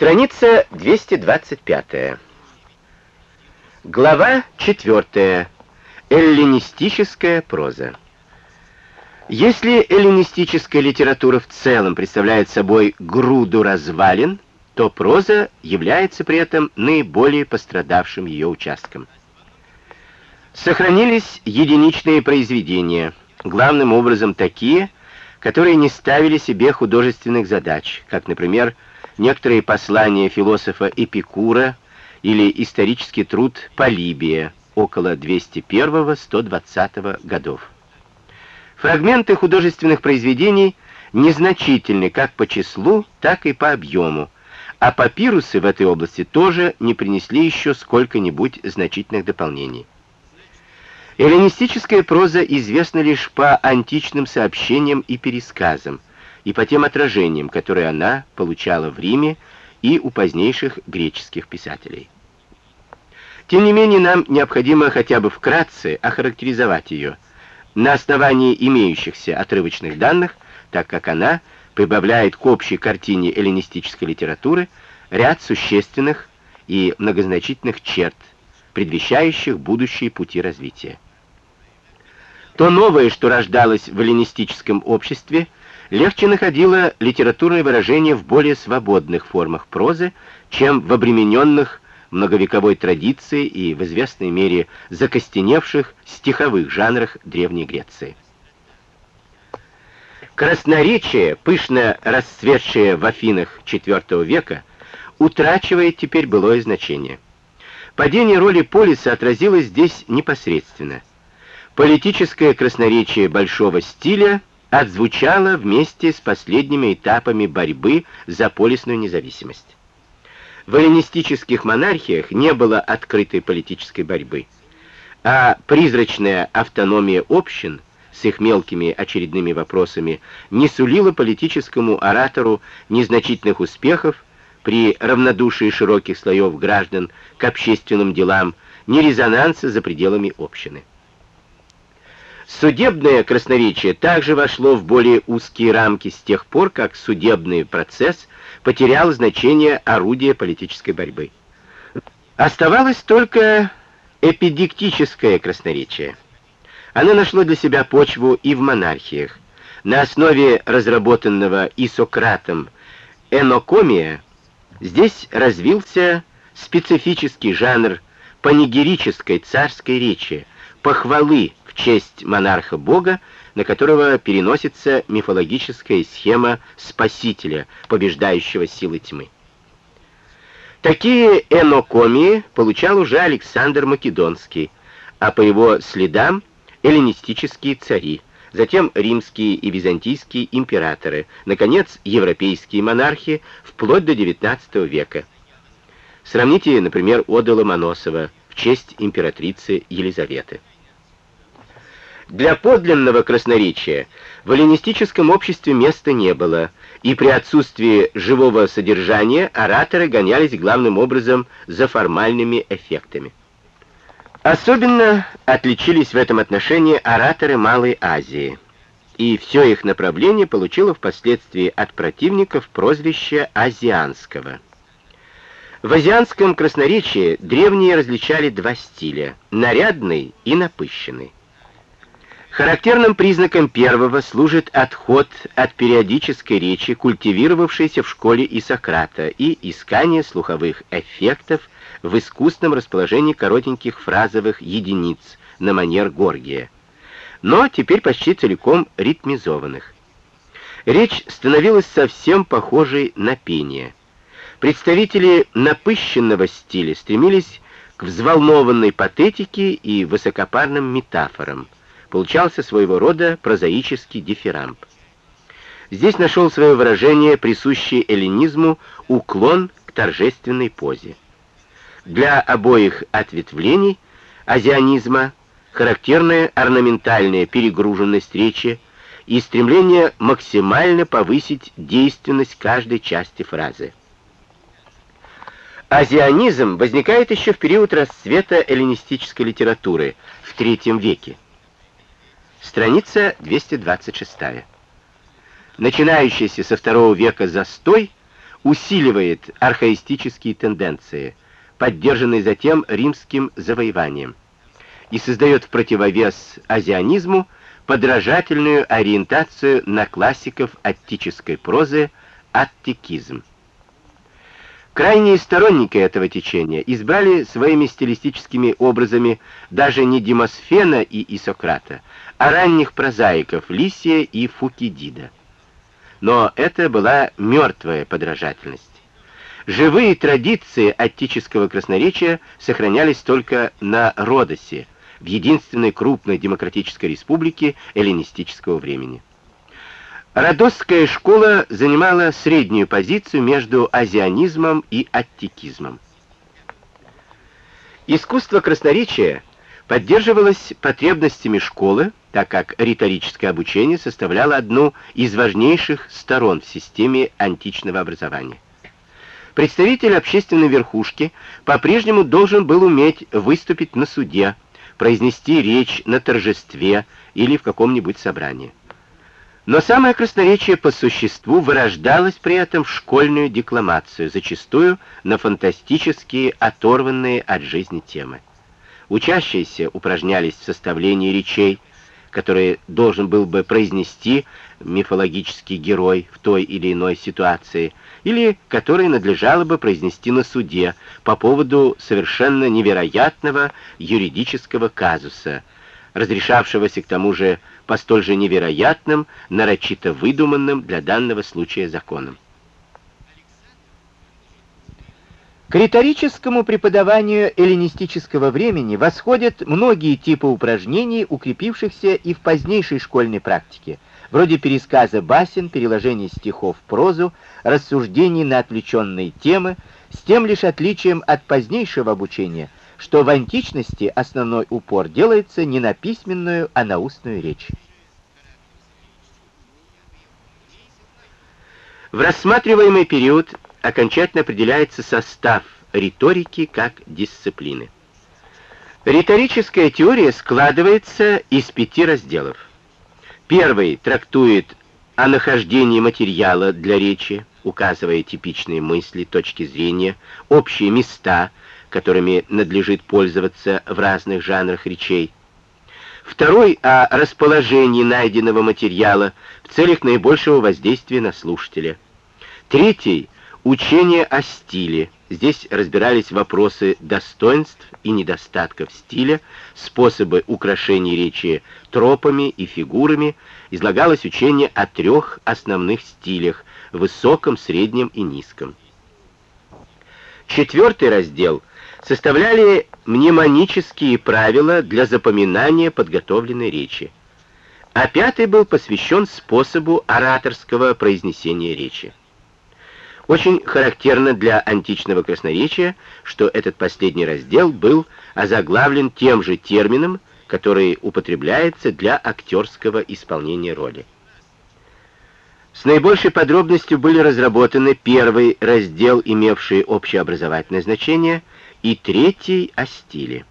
Страница 225. Глава 4. Эллинистическая проза. Если эллинистическая литература в целом представляет собой груду развалин, то проза является при этом наиболее пострадавшим ее участком. Сохранились единичные произведения, главным образом такие, которые не ставили себе художественных задач, как, например, некоторые послания философа Эпикура или исторический труд Полибия около 201-120 годов. Фрагменты художественных произведений незначительны как по числу, так и по объему, а папирусы в этой области тоже не принесли еще сколько-нибудь значительных дополнений. Эллинистическая проза известна лишь по античным сообщениям и пересказам, и по тем отражениям, которые она получала в Риме и у позднейших греческих писателей. Тем не менее, нам необходимо хотя бы вкратце охарактеризовать ее на основании имеющихся отрывочных данных, так как она прибавляет к общей картине эллинистической литературы ряд существенных и многозначительных черт, предвещающих будущие пути развития. То новое, что рождалось в эллинистическом обществе, легче находило литературное выражение в более свободных формах прозы, чем в обремененных многовековой традицией и в известной мере закостеневших стиховых жанрах Древней Греции. Красноречие, пышно расцветшее в Афинах IV века, утрачивает теперь былое значение. Падение роли полиса отразилось здесь непосредственно – Политическое красноречие большого стиля отзвучало вместе с последними этапами борьбы за полисную независимость. В эллинистических монархиях не было открытой политической борьбы, а призрачная автономия общин с их мелкими очередными вопросами не сулила политическому оратору незначительных успехов при равнодушии широких слоев граждан к общественным делам, ни резонанса за пределами общины. Судебное красноречие также вошло в более узкие рамки с тех пор, как судебный процесс потерял значение орудия политической борьбы. Оставалось только эпидиктическое красноречие. Оно нашло для себя почву и в монархиях. На основе разработанного и Сократом энокомия здесь развился специфический жанр панигерической царской речи, похвалы честь монарха-бога, на которого переносится мифологическая схема спасителя, побеждающего силы тьмы. Такие энокомии получал уже Александр Македонский, а по его следам эллинистические цари, затем римские и византийские императоры, наконец, европейские монархи вплоть до XIX века. Сравните, например, Ода Ломоносова в честь императрицы Елизаветы. Для подлинного красноречия в эллинистическом обществе места не было, и при отсутствии живого содержания ораторы гонялись главным образом за формальными эффектами. Особенно отличились в этом отношении ораторы Малой Азии, и все их направление получило впоследствии от противников прозвище «азианского». В азианском красноречии древние различали два стиля — нарядный и напыщенный. Характерным признаком первого служит отход от периодической речи, культивировавшейся в школе и Сократа, и искание слуховых эффектов в искусном расположении коротеньких фразовых единиц на манер Горгия, но теперь почти целиком ритмизованных. Речь становилась совсем похожей на пение. Представители напыщенного стиля стремились к взволнованной патетике и высокопарным метафорам – получался своего рода прозаический дифирамб. Здесь нашел свое выражение присущий эллинизму уклон к торжественной позе. Для обоих ответвлений азианизма характерная орнаментальная перегруженность речи и стремление максимально повысить действенность каждой части фразы. Азианизм возникает еще в период расцвета эллинистической литературы в III веке. Страница 226. Начинающийся со второго века застой усиливает архаистические тенденции, поддержанные затем римским завоеванием, и создает в противовес азианизму подражательную ориентацию на классиков аттической прозы аттикизм. Крайние сторонники этого течения избрали своими стилистическими образами даже не Демосфена и Исократа, а ранних прозаиков Лисия и Фукидида. Но это была мертвая подражательность. Живые традиции аттического красноречия сохранялись только на Родосе, в единственной крупной демократической республике эллинистического времени. Родосская школа занимала среднюю позицию между азианизмом и аттикизмом. Искусство красноречия поддерживалось потребностями школы, так как риторическое обучение составляло одну из важнейших сторон в системе античного образования. Представитель общественной верхушки по-прежнему должен был уметь выступить на суде, произнести речь на торжестве или в каком-нибудь собрании. Но самое красноречие по существу вырождалось при этом в школьную декламацию, зачастую на фантастические, оторванные от жизни темы. Учащиеся упражнялись в составлении речей, которые должен был бы произнести мифологический герой в той или иной ситуации, или которые надлежало бы произнести на суде по поводу совершенно невероятного юридического казуса, разрешавшегося к тому же по столь же невероятным, нарочито выдуманным для данного случая законам. К риторическому преподаванию эллинистического времени восходят многие типы упражнений, укрепившихся и в позднейшей школьной практике, вроде пересказа басен, переложения стихов в прозу, рассуждений на отвлеченные темы, с тем лишь отличием от позднейшего обучения, что в античности основной упор делается не на письменную, а на устную речь. В рассматриваемый период окончательно определяется состав риторики как дисциплины. Риторическая теория складывается из пяти разделов. Первый трактует о нахождении материала для речи, указывая типичные мысли, точки зрения, общие места, которыми надлежит пользоваться в разных жанрах речей. Второй — о расположении найденного материала в целях наибольшего воздействия на слушателя. Третий — Учение о стиле. Здесь разбирались вопросы достоинств и недостатков стиля, способы украшения речи тропами и фигурами. Излагалось учение о трех основных стилях — высоком, среднем и низком. Четвертый раздел составляли мнемонические правила для запоминания подготовленной речи. А пятый был посвящен способу ораторского произнесения речи. Очень характерно для античного красноречия, что этот последний раздел был озаглавлен тем же термином, который употребляется для актерского исполнения роли. С наибольшей подробностью были разработаны первый раздел, имевший общеобразовательное значение, и третий о стиле.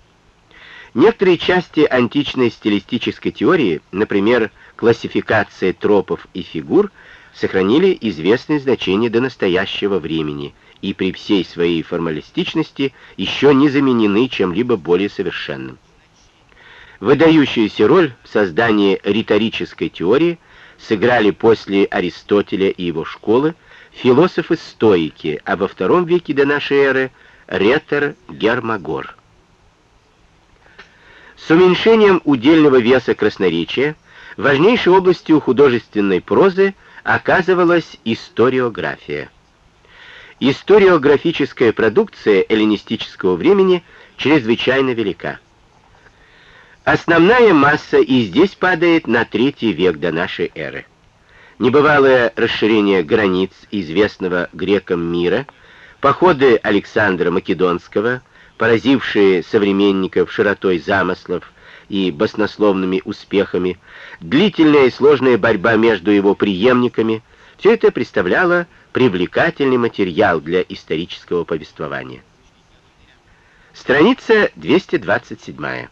Некоторые части античной стилистической теории, например, классификация тропов и фигур, сохранили известное значение до настоящего времени и при всей своей формалистичности еще не заменены чем-либо более совершенным. Выдающуюся роль в создании риторической теории сыграли после Аристотеля и его школы философы-стоики, а во втором веке до нашей эры ретор Гермогор. С уменьшением удельного веса красноречия важнейшей областью художественной прозы – оказывалась историография. Историографическая продукция эллинистического времени чрезвычайно велика. Основная масса и здесь падает на третий век до нашей эры. Небывалое расширение границ известного грекам мира, походы Александра Македонского, поразившие современников широтой замыслов, и баснословными успехами, длительная и сложная борьба между его преемниками, все это представляло привлекательный материал для исторического повествования. Страница 227.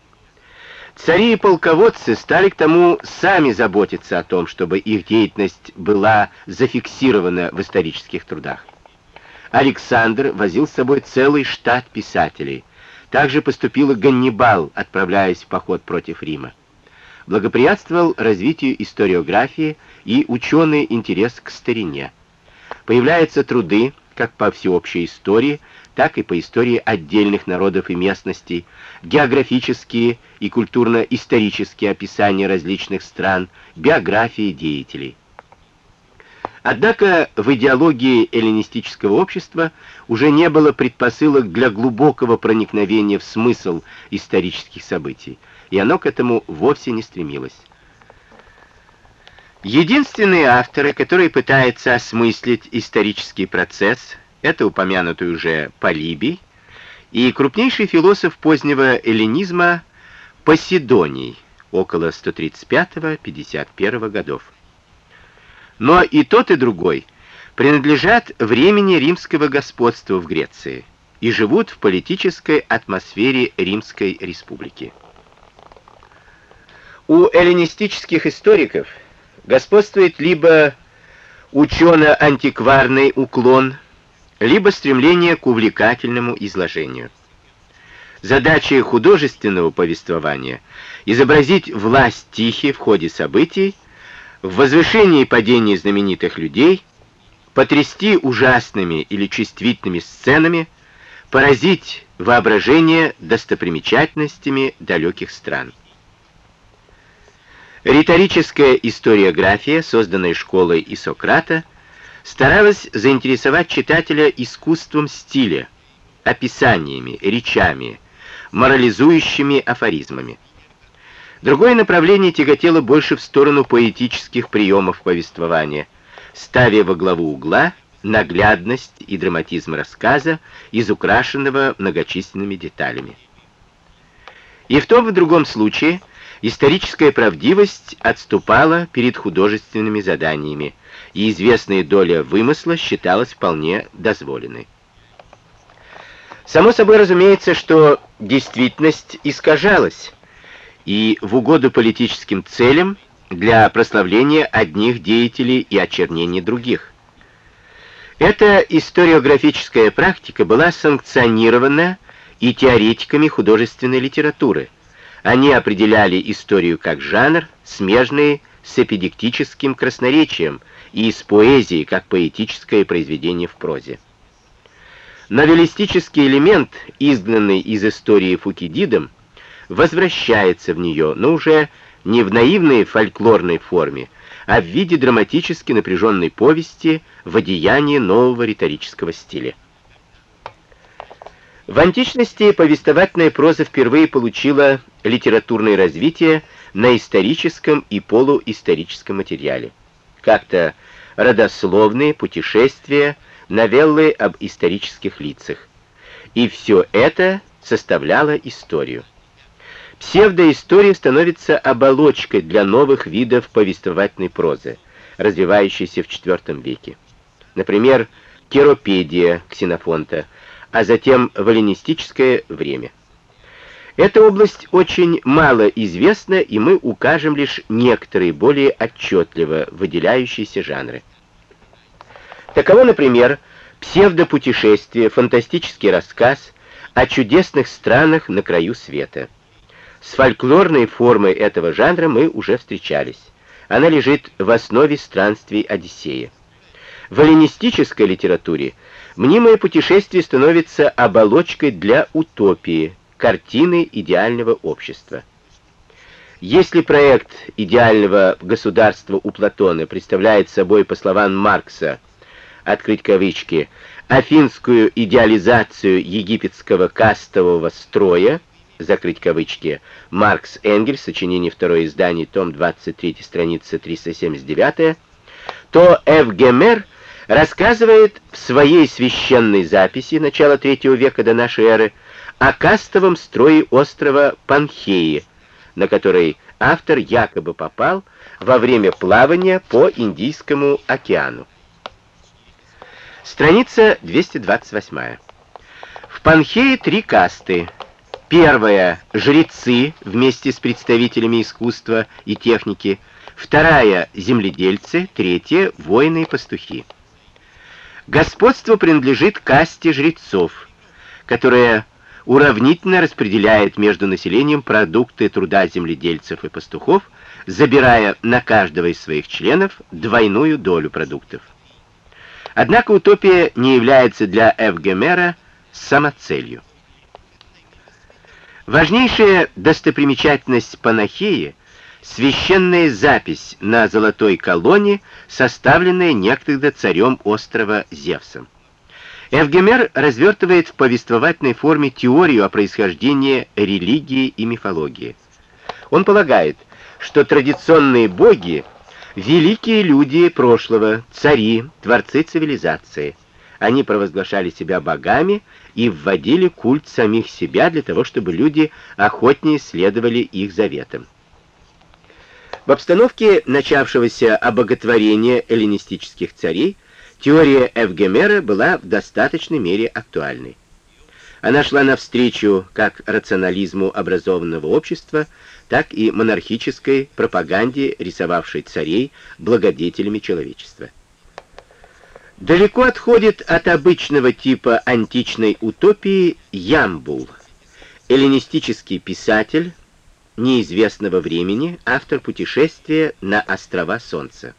Цари и полководцы стали к тому сами заботиться о том, чтобы их деятельность была зафиксирована в исторических трудах. Александр возил с собой целый штат писателей. Также поступил и Ганнибал, отправляясь в поход против Рима. Благоприятствовал развитию историографии и ученый интерес к старине. Появляются труды, как по всеобщей истории, так и по истории отдельных народов и местностей, географические и культурно-исторические описания различных стран, биографии деятелей. Однако в идеологии эллинистического общества уже не было предпосылок для глубокого проникновения в смысл исторических событий, и оно к этому вовсе не стремилось. Единственные авторы, которые пытаются осмыслить исторический процесс, это упомянутый уже Полибий и крупнейший философ позднего эллинизма Поседоний, около 135-51 годов. Но и тот, и другой принадлежат времени римского господства в Греции и живут в политической атмосфере Римской республики. У эллинистических историков господствует либо учено-антикварный уклон, либо стремление к увлекательному изложению. Задача художественного повествования — изобразить власть тихи в ходе событий, в возвышении и падении знаменитых людей, потрясти ужасными или чувствительными сценами, поразить воображение достопримечательностями далеких стран. Риторическая историография, созданная школой и Сократа, старалась заинтересовать читателя искусством стиля, описаниями, речами, морализующими афоризмами. Другое направление тяготело больше в сторону поэтических приемов повествования, ставя во главу угла наглядность и драматизм рассказа, изукрашенного многочисленными деталями. И в том и в другом случае историческая правдивость отступала перед художественными заданиями, и известная доля вымысла считалась вполне дозволенной. Само собой разумеется, что действительность искажалась, и в угоду политическим целям для прославления одних деятелей и очернения других. Эта историографическая практика была санкционирована и теоретиками художественной литературы. Они определяли историю как жанр, смежный с эпидектическим красноречием и с поэзией как поэтическое произведение в прозе. Новеллистический элемент, изгнанный из истории Фукидидом, возвращается в нее, но уже не в наивной фольклорной форме, а в виде драматически напряженной повести в одеянии нового риторического стиля. В античности повествовательная проза впервые получила литературное развитие на историческом и полуисторическом материале. Как-то родословные, путешествия, новеллы об исторических лицах. И все это составляло историю. Псевдоистория становится оболочкой для новых видов повествовательной прозы, развивающейся в IV веке. Например, керопедия Ксенофонта, а затем валенистическое время. Эта область очень мало известна, и мы укажем лишь некоторые более отчетливо выделяющиеся жанры. Таково, например, псевдопутешествие, фантастический рассказ о чудесных странах на краю света. С фольклорной формой этого жанра мы уже встречались. Она лежит в основе странствий Одиссея. В эллинистической литературе мнимое путешествие становится оболочкой для утопии, картины идеального общества. Если проект идеального государства у Платона представляет собой, по словам Маркса, открыть кавычки, афинскую идеализацию египетского кастового строя, закрыть кавычки, Маркс Энгельс, сочинение второе издание, том 23, страница 379, то Эвгемер рассказывает в своей священной записи начала третьего века до нашей эры о кастовом строе острова Панхеи, на который автор якобы попал во время плавания по Индийскому океану. Страница 228. В Панхее три касты. Первая — жрецы вместе с представителями искусства и техники. Вторая — земледельцы. Третья — воины и пастухи. Господство принадлежит касте жрецов, которая уравнительно распределяет между населением продукты труда земледельцев и пастухов, забирая на каждого из своих членов двойную долю продуктов. Однако утопия не является для Эвгемера самоцелью. Важнейшая достопримечательность Панахии — священная запись на золотой колонне, составленная некогда царем острова Зевсом. Эвгемер развертывает в повествовательной форме теорию о происхождении религии и мифологии. Он полагает, что традиционные боги — великие люди прошлого, цари, творцы цивилизации — они провозглашали себя богами и вводили культ самих себя для того, чтобы люди охотнее следовали их заветам. В обстановке начавшегося обоготворения эллинистических царей теория Эвгемера была в достаточной мере актуальной. Она шла навстречу как рационализму образованного общества, так и монархической пропаганде, рисовавшей царей благодетелями человечества далеко отходит от обычного типа античной утопии Ямбул, эллинистический писатель неизвестного времени, автор путешествия на острова Солнца.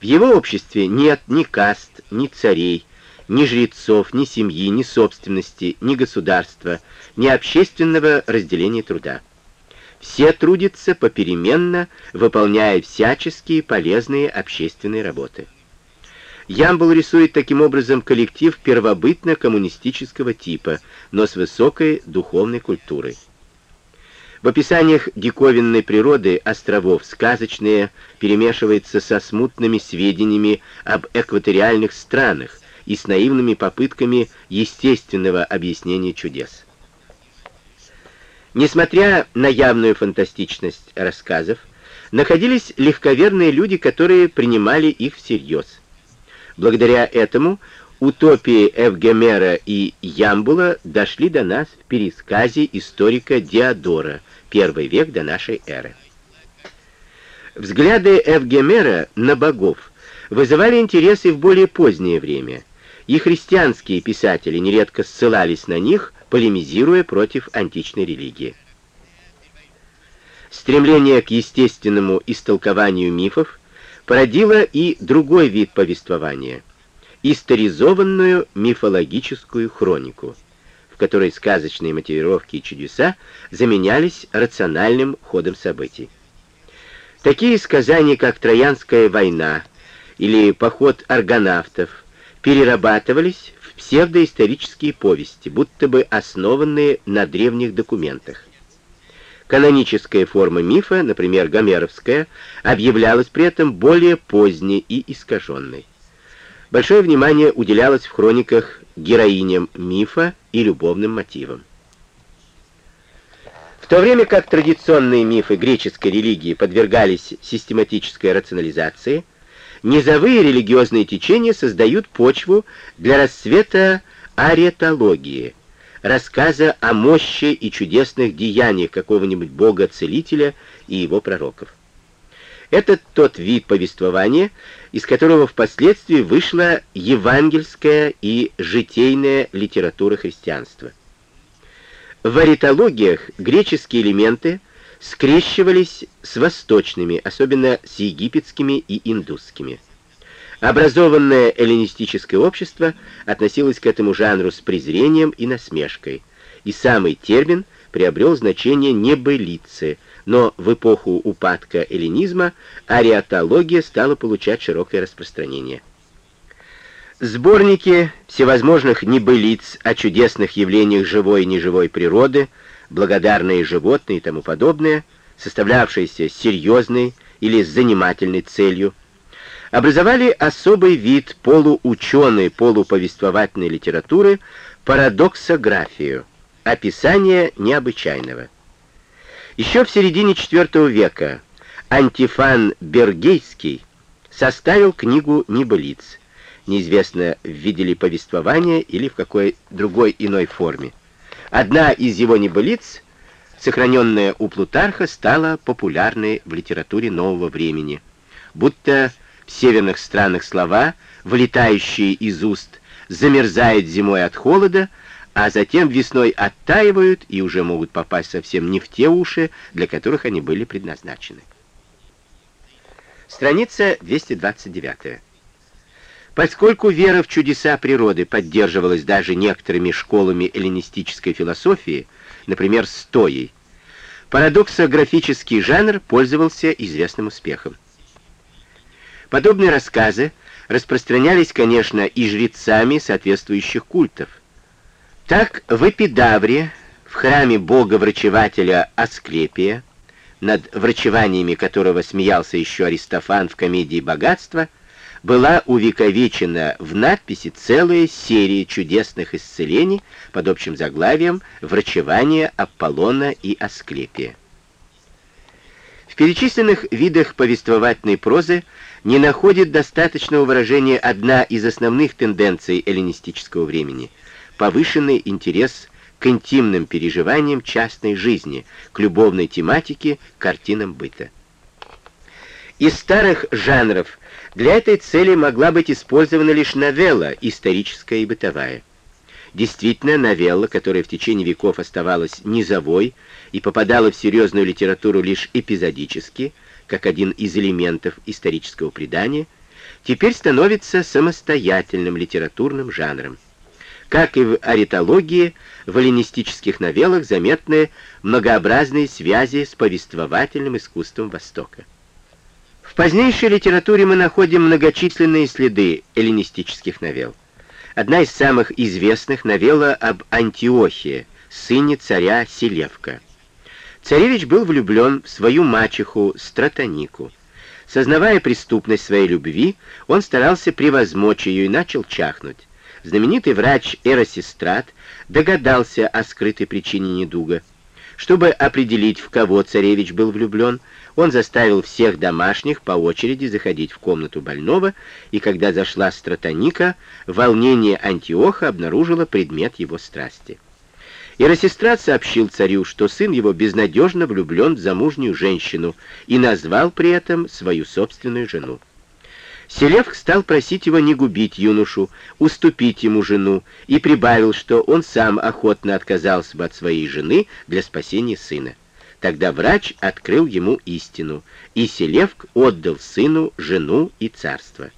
В его обществе нет ни каст, ни царей, ни жрецов, ни семьи, ни собственности, ни государства, ни общественного разделения труда. Все трудятся попеременно, выполняя всяческие полезные общественные работы. Ямбл рисует таким образом коллектив первобытно-коммунистического типа, но с высокой духовной культурой. В описаниях диковинной природы островов сказочные перемешивается со смутными сведениями об экваториальных странах и с наивными попытками естественного объяснения чудес. Несмотря на явную фантастичность рассказов, находились легковерные люди, которые принимали их всерьез. Благодаря этому утопии Эвгемера и Ямбула дошли до нас в пересказе историка Диодора, первый век до нашей эры. Взгляды Эвгемера на богов вызывали интересы в более позднее время, и христианские писатели нередко ссылались на них, полемизируя против античной религии. Стремление к естественному истолкованию мифов породила и другой вид повествования — историзованную мифологическую хронику, в которой сказочные мотивировки и чудеса заменялись рациональным ходом событий. Такие сказания, как «Троянская война» или «Поход аргонавтов» перерабатывались в псевдоисторические повести, будто бы основанные на древних документах. Каноническая форма мифа, например, гомеровская, объявлялась при этом более поздней и искаженной. Большое внимание уделялось в хрониках героиням мифа и любовным мотивам. В то время как традиционные мифы греческой религии подвергались систематической рационализации, низовые религиозные течения создают почву для расцвета аретологии, рассказа о мощи и чудесных деяниях какого-нибудь бога-целителя и его пророков. Это тот вид повествования, из которого впоследствии вышла евангельская и житейная литература христианства. В аритологиях греческие элементы скрещивались с восточными, особенно с египетскими и индусскими. Образованное эллинистическое общество относилось к этому жанру с презрением и насмешкой, и самый термин приобрел значение небылицы, но в эпоху упадка эллинизма ариатология стала получать широкое распространение. Сборники всевозможных небылиц о чудесных явлениях живой и неживой природы, благодарные животные и тому подобное, составлявшиеся серьезной или занимательной целью, образовали особый вид полуученой, полуповествовательной литературы парадоксографию, описание необычайного. Еще в середине IV века Антифан Бергейский составил книгу «Небылиц», неизвестно, в виде ли повествования или в какой другой иной форме. Одна из его небылиц, сохраненная у Плутарха, стала популярной в литературе нового времени, будто в северных странах слова, вылетающие из уст, замерзают зимой от холода, а затем весной оттаивают и уже могут попасть совсем не в те уши, для которых они были предназначены. Страница 229. Поскольку вера в чудеса природы поддерживалась даже некоторыми школами эллинистической философии, например, Стоей, парадоксографический жанр пользовался известным успехом. Подобные рассказы распространялись, конечно, и жрецами соответствующих культов. Так в Эпидавре, в храме бога-врачевателя Асклепия, над врачеваниями которого смеялся еще Аристофан в комедии «Богатство», была увековечена в надписи целая серия чудесных исцелений под общим заглавием «Врачевание Аполлона и Асклепия». Перечисленных видах повествовательной прозы не находит достаточного выражения одна из основных тенденций эллинистического времени — повышенный интерес к интимным переживаниям частной жизни, к любовной тематике, картинам быта. Из старых жанров для этой цели могла быть использована лишь новелла, историческая и бытовая. Действительно, новелла, которая в течение веков оставалась низовой и попадала в серьезную литературу лишь эпизодически, как один из элементов исторического предания, теперь становится самостоятельным литературным жанром. Как и в аритологии, в эллинистических новеллах заметны многообразные связи с повествовательным искусством Востока. В позднейшей литературе мы находим многочисленные следы эллинистических новелл. Одна из самых известных новелла об Антиохии, сыне царя Селевка. Царевич был влюблен в свою мачеху Стратонику. Сознавая преступность своей любви, он старался превозмочь ее и начал чахнуть. Знаменитый врач Эросистрат догадался о скрытой причине недуга. Чтобы определить, в кого царевич был влюблен, он заставил всех домашних по очереди заходить в комнату больного, и когда зашла стратоника, волнение Антиоха обнаружило предмет его страсти. Иросестрат сообщил царю, что сын его безнадежно влюблен в замужнюю женщину и назвал при этом свою собственную жену. Селевк стал просить его не губить юношу, уступить ему жену, и прибавил, что он сам охотно отказался бы от своей жены для спасения сына. Тогда врач открыл ему истину, и Селевк отдал сыну жену и царство.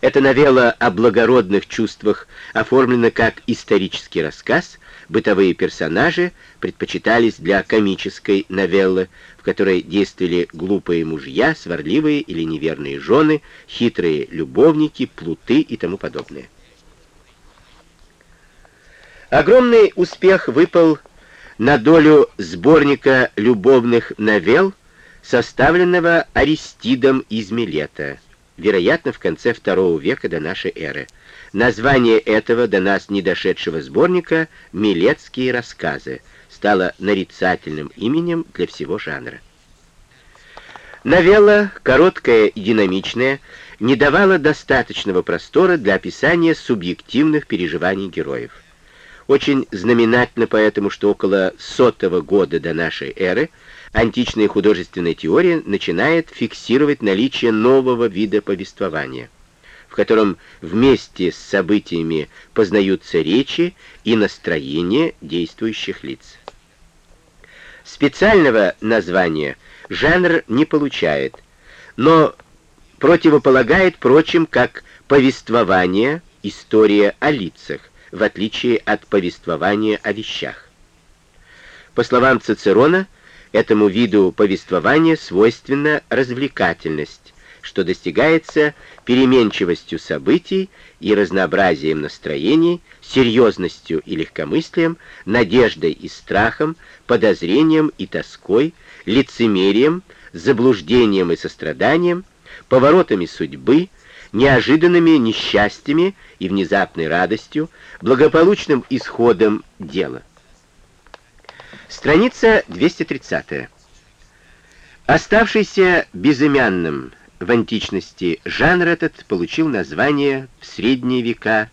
Эта новелла о благородных чувствах оформлена как исторический рассказ, бытовые персонажи предпочитались для комической новеллы, в которой действовали глупые мужья, сварливые или неверные жены, хитрые любовники, плуты и тому подобное. Огромный успех выпал на долю сборника любовных новелл, составленного Аристидом из Милета вероятно, в конце II века до нашей эры. Название этого до нас не дошедшего сборника «Милецкие рассказы» стало нарицательным именем для всего жанра. Новелла, короткая и динамичная, не давала достаточного простора для описания субъективных переживаний героев. Очень знаменательно поэтому, что около сотого года до нашей эры античная художественная теория начинает фиксировать наличие нового вида повествования, в котором вместе с событиями познаются речи и настроения действующих лиц. Специального названия жанр не получает, но противополагает прочим как повествование, история о лицах, в отличие от повествования о вещах. По словам Цицерона, Этому виду повествования свойственна развлекательность, что достигается переменчивостью событий и разнообразием настроений, серьезностью и легкомыслием, надеждой и страхом, подозрением и тоской, лицемерием, заблуждением и состраданием, поворотами судьбы, неожиданными несчастьями и внезапной радостью, благополучным исходом дела. Страница 230. Оставшийся безымянным в античности жанр этот получил название в средние века.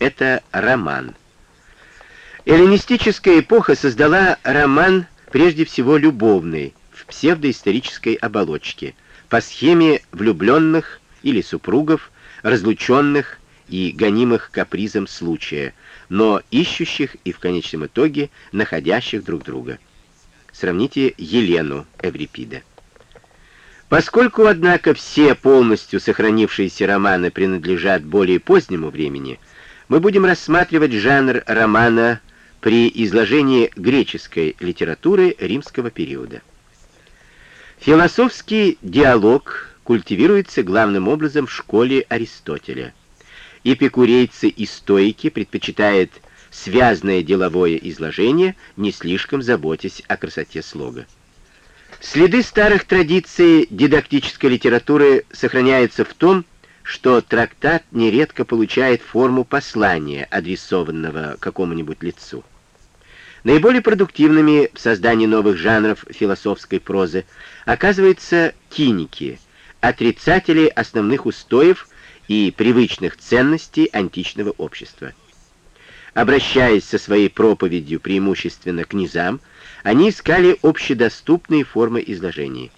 Это роман. Эллинистическая эпоха создала роман прежде всего любовный, в псевдоисторической оболочке, по схеме влюбленных или супругов, разлученных и гонимых капризом случая, но ищущих и в конечном итоге находящих друг друга. Сравните Елену Эврипида. Поскольку, однако, все полностью сохранившиеся романы принадлежат более позднему времени, мы будем рассматривать жанр романа при изложении греческой литературы римского периода. Философский диалог культивируется главным образом в школе Аристотеля. Эпикурейцы и стоики предпочитают связное деловое изложение, не слишком заботясь о красоте слога. Следы старых традиций дидактической литературы сохраняются в том, что трактат нередко получает форму послания, адресованного какому-нибудь лицу. Наиболее продуктивными в создании новых жанров философской прозы оказываются киники, отрицатели основных устоев и привычных ценностей античного общества. Обращаясь со своей проповедью преимущественно к низам, они искали общедоступные формы изложений.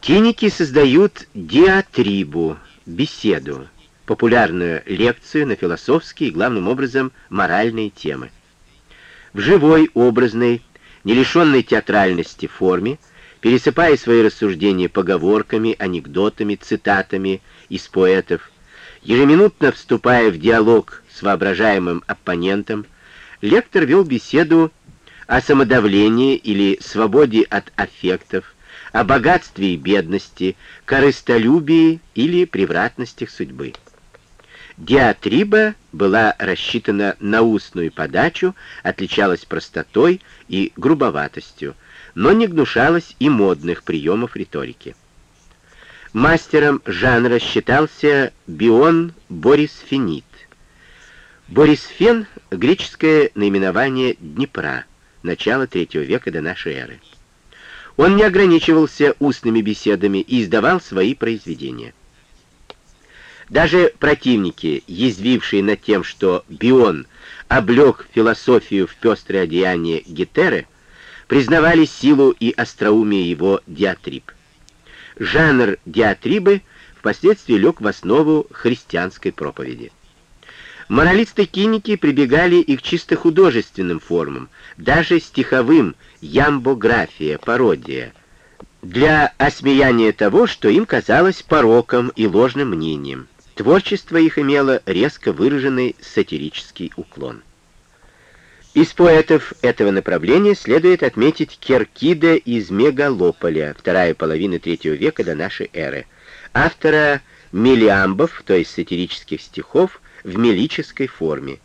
Киники создают диатрибу, беседу, популярную лекцию на философские и, главным образом, моральные темы в живой, образной, не лишенной театральности форме, пересыпая свои рассуждения поговорками, анекдотами, цитатами из поэтов, ежеминутно вступая в диалог с воображаемым оппонентом, лектор вел беседу о самодавлении или свободе от аффектов, о богатстве и бедности, корыстолюбии или превратностях судьбы. Диатриба была рассчитана на устную подачу, отличалась простотой и грубоватостью, но не гнушалась и модных приемов риторики. Мастером жанра считался Бион Борисфенит. Борисфен — греческое наименование Днепра, начало III века до нашей эры. Он не ограничивался устными беседами и издавал свои произведения. Даже противники, язвившие над тем, что Бион облег философию в пестрое одеяние Гетеры, признавали силу и остроумие его диатриб. Жанр диатрибы впоследствии лег в основу христианской проповеди. Моралисты-киники прибегали и к чисто художественным формам, даже стиховым, ямбография, пародия, для осмеяния того, что им казалось пороком и ложным мнением. Творчество их имело резко выраженный сатирический уклон. Из поэтов этого направления следует отметить Керкида из Мегалополя, вторая половина третьего века до нашей эры, автора мелиамбов, то есть сатирических стихов, в мелической форме.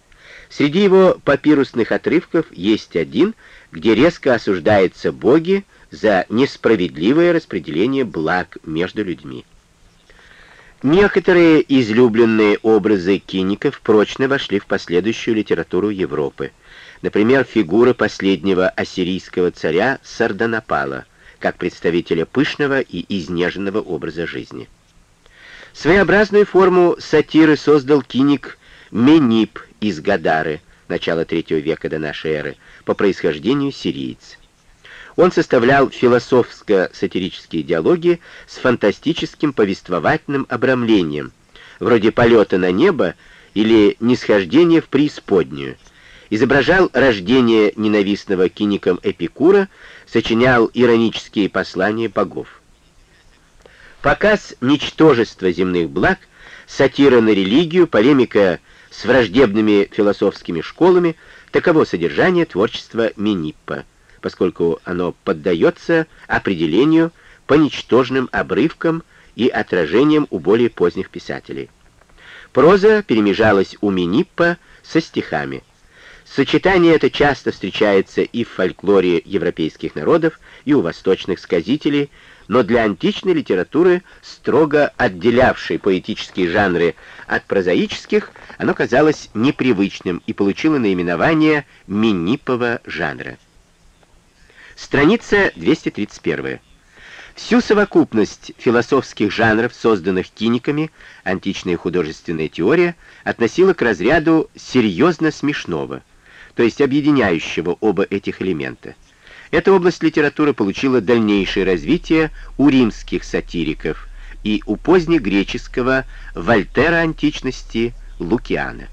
Среди его папирусных отрывков есть один, где резко осуждаются боги за несправедливое распределение благ между людьми. Некоторые излюбленные образы киников прочно вошли в последующую литературу Европы. Например, фигура последнего ассирийского царя Сарданапала, как представителя пышного и изнеженного образа жизни. Своеобразную форму сатиры создал киник Менип из Гадары, начала III века до нашей эры, по происхождению сириец. Он составлял философско-сатирические диалоги с фантастическим повествовательным обрамлением, вроде полета на небо или нисхождения в преисподнюю, изображал рождение ненавистного киником Эпикура, сочинял иронические послания богов. Показ ничтожества земных благ, сатира на религию, полемика с враждебными философскими школами — таково содержание творчества Миниппа поскольку оно поддается определению по ничтожным обрывкам и отражениям у более поздних писателей. Проза перемежалась у Миниппа со стихами. Сочетание это часто встречается и в фольклоре европейских народов, и у восточных сказителей, но для античной литературы, строго отделявшей поэтические жанры от прозаических, оно казалось непривычным и получило наименование минипового жанра. Страница 231. Всю совокупность философских жанров, созданных киниками, античная художественная теория относила к разряду серьезно смешного, то есть объединяющего оба этих элемента. Эта область литературы получила дальнейшее развитие у римских сатириков и у позднегреческого Вольтера античности Лукиана.